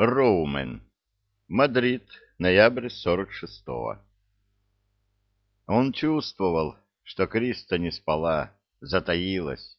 Роумен. Мадрид, ноябрь 46-го. Он чувствовал, что Криста не спала, затаилась.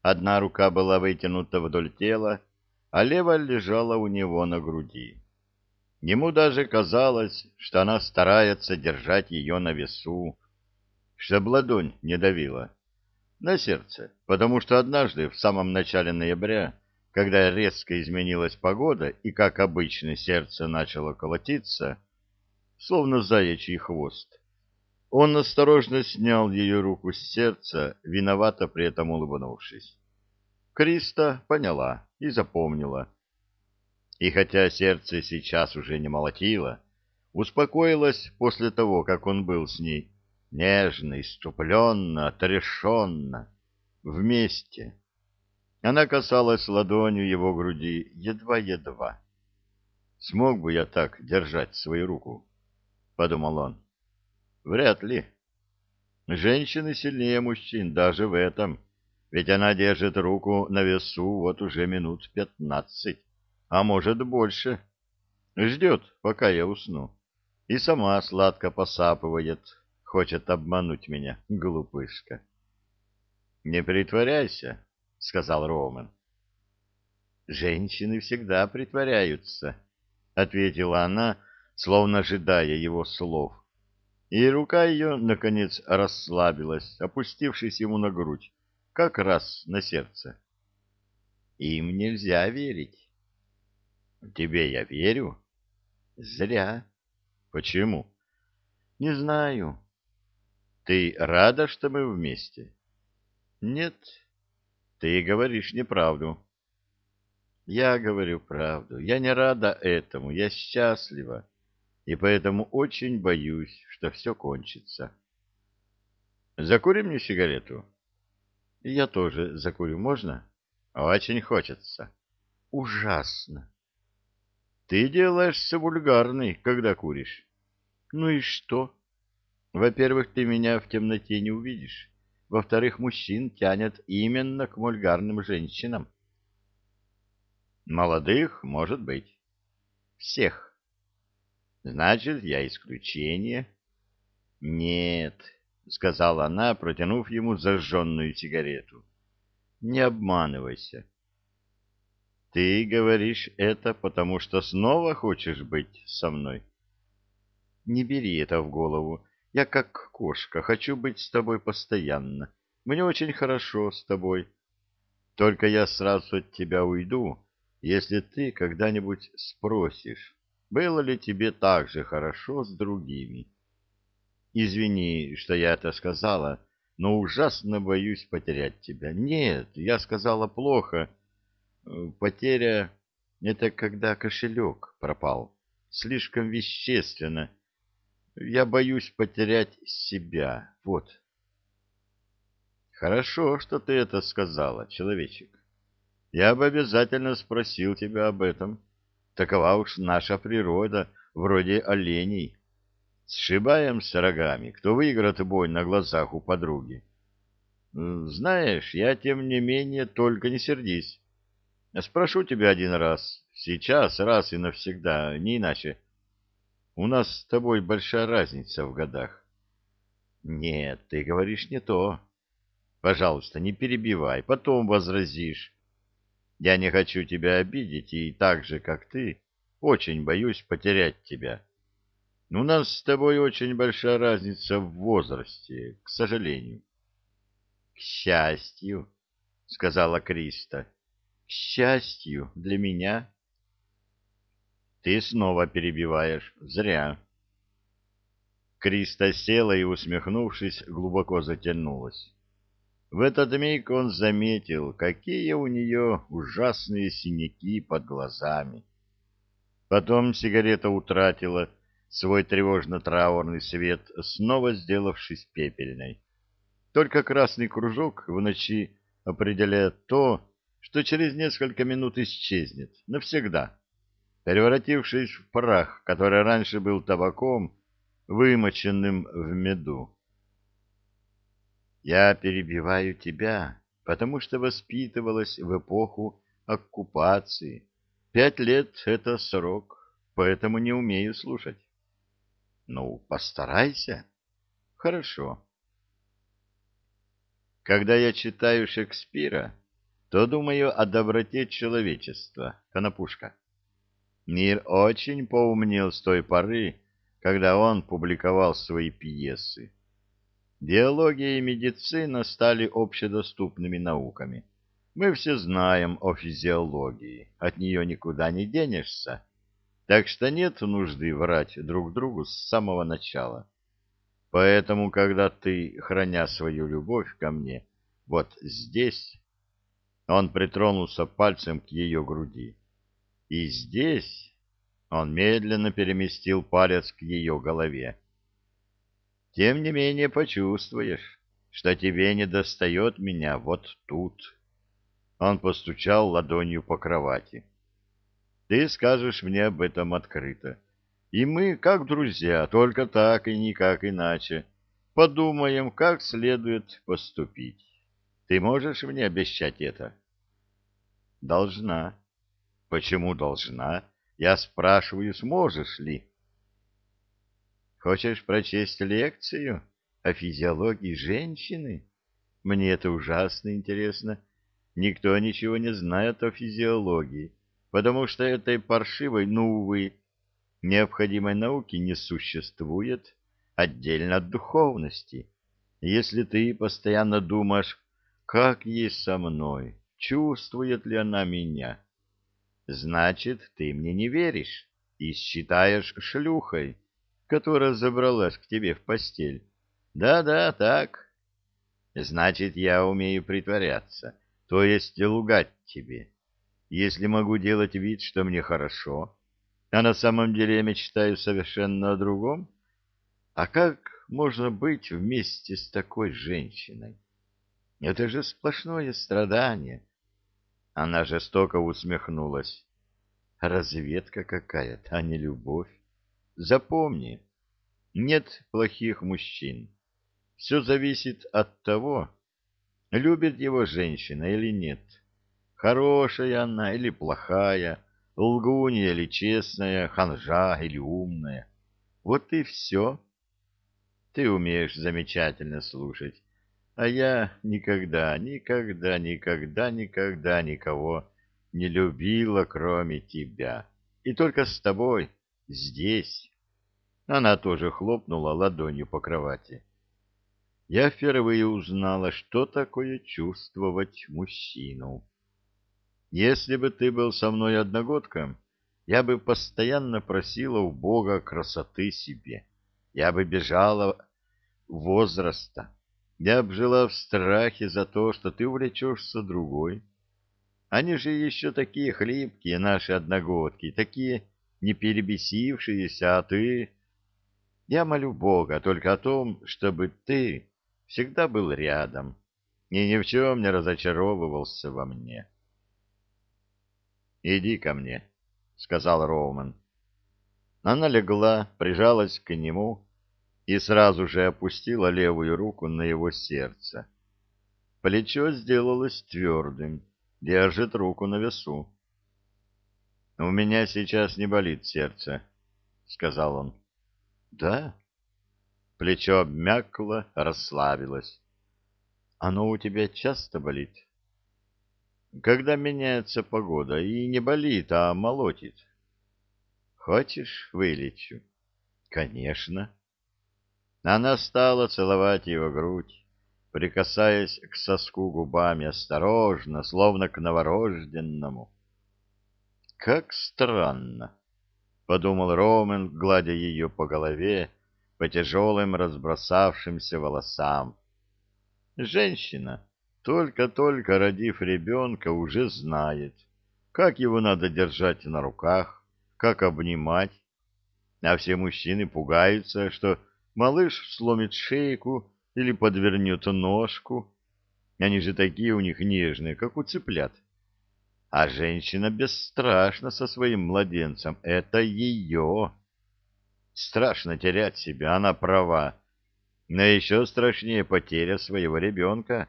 Одна рука была вытянута вдоль тела, а левая лежала у него на груди. Ему даже казалось, что она старается держать ее на весу, чтобы ладонь не давила на сердце, потому что однажды, в самом начале ноября, когда резко изменилась погода и, как обычно, сердце начало колотиться, словно заячий хвост, он осторожно снял ее руку с сердца, виновато при этом улыбнувшись. Криста поняла и запомнила. И хотя сердце сейчас уже не молотило, успокоилось после того, как он был с ней, нежно, иступленно, отрешенно, вместе. Она касалась ладонью его груди едва-едва. «Смог бы я так держать свою руку?» — подумал он. «Вряд ли. Женщины сильнее мужчин даже в этом, ведь она держит руку на весу вот уже минут пятнадцать, а может больше. Ждет, пока я усну, и сама сладко посапывает, хочет обмануть меня, глупышка». «Не притворяйся», — сказал Роман. «Женщины всегда притворяются», — ответила она, словно ожидая его слов. И рука ее, наконец, расслабилась, опустившись ему на грудь, как раз на сердце. «Им нельзя верить». «Тебе я верю?» «Зря». «Почему?» «Не знаю». «Ты рада, что мы вместе?» «Нет». Ты говоришь неправду. Я говорю правду. Я не рада этому. Я счастлива. И поэтому очень боюсь, что все кончится. Закури мне сигарету. Я тоже закурю. Можно? Очень хочется. Ужасно. Ты делаешься вульгарный, когда куришь. Ну и что? Во-первых, ты меня в темноте не увидишь. Во-вторых, мужчин тянет именно к мульгарным женщинам. Молодых, может быть. Всех. Значит, я исключение. Нет, сказала она, протянув ему зажженную сигарету. Не обманывайся. Ты говоришь это, потому что снова хочешь быть со мной? Не бери это в голову. Я как кошка, хочу быть с тобой постоянно. Мне очень хорошо с тобой. Только я сразу от тебя уйду, если ты когда-нибудь спросишь, было ли тебе так же хорошо с другими. Извини, что я это сказала, но ужасно боюсь потерять тебя. Нет, я сказала плохо. Потеря — это когда кошелек пропал. Слишком вещественно — я боюсь потерять себя. Вот. Хорошо, что ты это сказала, человечек. Я бы обязательно спросил тебя об этом. Такова уж наша природа, вроде оленей. Сшибаемся рогами, кто выиграет бой на глазах у подруги. Знаешь, я, тем не менее, только не сердись. Спрошу тебя один раз, сейчас, раз и навсегда, не иначе. У нас с тобой большая разница в годах. Нет, ты говоришь не то. Пожалуйста, не перебивай, потом возразишь. Я не хочу тебя обидеть, и так же, как ты, очень боюсь потерять тебя. У нас с тобой очень большая разница в возрасте, к сожалению. — К счастью, — сказала Криста, — к счастью для меня. Ты снова перебиваешь. Зря. Криста села и, усмехнувшись, глубоко затянулась. В этот миг он заметил, какие у нее ужасные синяки под глазами. Потом сигарета утратила свой тревожно-траурный свет, снова сделавшись пепельной. Только красный кружок в ночи определяет то, что через несколько минут исчезнет навсегда превратившись в прах, который раньше был табаком, вымоченным в меду. Я перебиваю тебя, потому что воспитывалась в эпоху оккупации. Пять лет — это срок, поэтому не умею слушать. Ну, постарайся. Хорошо. Когда я читаю Шекспира, то думаю о доброте человечества, Конопушка. Мир очень поумнел с той поры, когда он публиковал свои пьесы. Биология и медицина стали общедоступными науками. Мы все знаем о физиологии, от нее никуда не денешься, так что нет нужды врать друг другу с самого начала. Поэтому, когда ты, храня свою любовь ко мне, вот здесь, он притронулся пальцем к ее груди, и здесь он медленно переместил палец к ее голове. Тем не менее почувствуешь, что тебе не достает меня вот тут. Он постучал ладонью по кровати. Ты скажешь мне об этом открыто. И мы, как друзья, только так и никак иначе, подумаем, как следует поступить. Ты можешь мне обещать это? Должна. Почему должна? Я спрашиваю, сможешь ли? Хочешь прочесть лекцию о физиологии женщины? Мне это ужасно интересно. Никто ничего не знает о физиологии, потому что этой паршивой, ну, увы, необходимой науки не существует отдельно от духовности. Если ты постоянно думаешь, как ей со мной, чувствует ли она меня, значит, ты мне не веришь и считаешь шлюхой, которая забралась к тебе в постель. Да-да, так. Значит, я умею притворяться, то есть лгать тебе. Если могу делать вид, что мне хорошо, а на самом деле я мечтаю совершенно о другом, а как можно быть вместе с такой женщиной? Это же сплошное страдание. Она жестоко усмехнулась. Разведка какая-то, а не любовь. Запомни, нет плохих мужчин. Все зависит от того, любит его женщина или нет. Хорошая она или плохая, лгунья или честная, ханжа или умная. Вот и все. Ты умеешь замечательно слушать, а я никогда, никогда, никогда, никогда никого не любила, кроме тебя. И только с тобой здесь. Она тоже хлопнула ладонью по кровати. Я впервые узнала, что такое чувствовать мужчину. Если бы ты был со мной одногодком, я бы постоянно просила у Бога красоты себе. Я бы бежала возраста. Я бы жила в страхе за то, что ты увлечешься другой. Они же еще такие хлипкие, наши одногодки, такие не перебесившиеся, а ты... Я молю Бога только о том, чтобы ты всегда был рядом и ни в чем не разочаровывался во мне. «Иди ко мне», — сказал Роуман. Она легла, прижалась к нему и сразу же опустила левую руку на его сердце. Плечо сделалось твердым, держит руку на весу. — У меня сейчас не болит сердце, — сказал он. Да? Плечо обмякло, расслабилось. Оно у тебя часто болит? Когда меняется погода, и не болит, а молотит. Хочешь, вылечу? Конечно. Она стала целовать его грудь, прикасаясь к соску губами осторожно, словно к новорожденному. Как странно подумал Ромен, гладя ее по голове, по тяжелым разбросавшимся волосам. Женщина, только-только родив ребенка, уже знает, как его надо держать на руках, как обнимать, а все мужчины пугаются, что малыш сломит шейку или подвернет ножку. Они же такие у них нежные, как у цыплят. А женщина бесстрашна со своим младенцем. Это ее. Страшно терять себя, она права. Но еще страшнее потеря своего ребенка.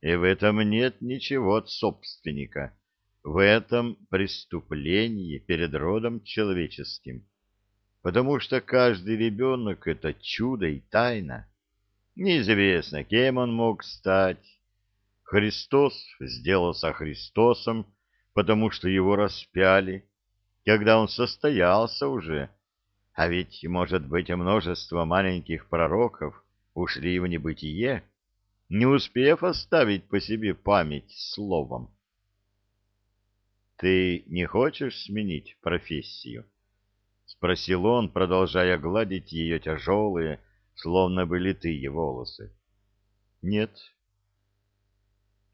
И в этом нет ничего от собственника. в этом преступлении перед родом человеческим, потому что каждый ребенок — это чудо и тайна. Неизвестно, кем он мог стать. Христос сделался Христосом, потому что его распяли, когда он состоялся уже. А ведь, может быть, множество маленьких пророков ушли в небытие, не успев оставить по себе память словом. «Ты не хочешь сменить профессию?» — спросил он, продолжая гладить ее тяжелые, словно бы литые волосы. Нет.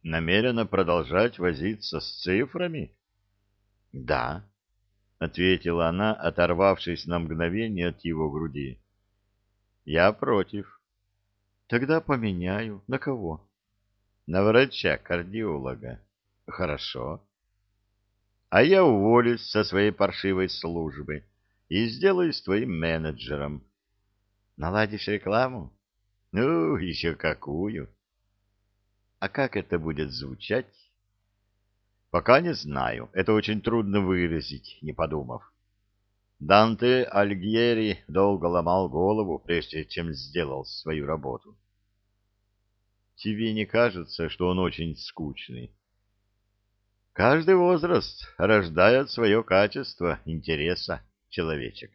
Намерена продолжать возиться с цифрами? Да, ответила она, оторвавшись на мгновение от его груди. Я против. Тогда поменяю. На кого? На врача-кардиолога. Хорошо. А я уволюсь со своей паршивой службы и сделаюсь твоим менеджером. Наладишь рекламу? Ну, еще какую. А как это будет звучать? Пока не знаю. Это очень трудно выразить, не подумав. Данте Альгьери долго ломал голову, прежде чем сделал свою работу. Тебе не кажется, что он очень скучный? Каждый возраст рождает свое качество интереса, человечек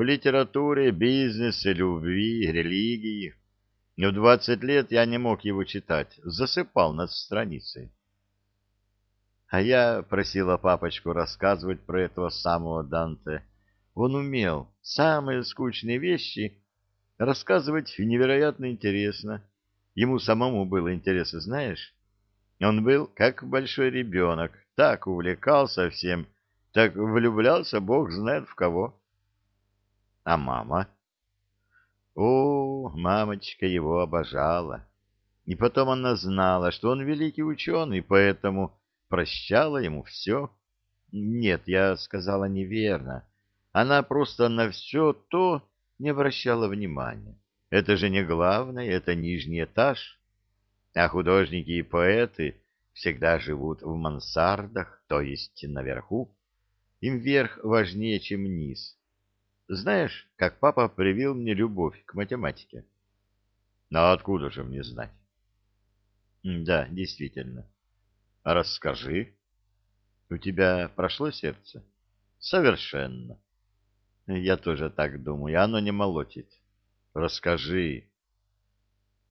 в литературе, бизнесе, любви, религии. В двадцать лет я не мог его читать, засыпал над страницей. А я просила папочку рассказывать про этого самого Данте. Он умел самые скучные вещи рассказывать невероятно интересно. Ему самому было интересно, знаешь? Он был как большой ребенок, так увлекался всем, так влюблялся, бог знает в кого. А мама? О, мамочка его обожала. И потом она знала, что он великий ученый, поэтому прощала ему все. Нет, я сказала неверно. Она просто на все то не обращала внимания. Это же не главное, это нижний этаж. А художники и поэты всегда живут в мансардах, то есть наверху. Им верх важнее, чем низ. Знаешь, как папа привил мне любовь к математике? А откуда же мне знать? Да, действительно. А расскажи. У тебя прошло сердце? Совершенно. Я тоже так думаю, оно не молотит. Расскажи.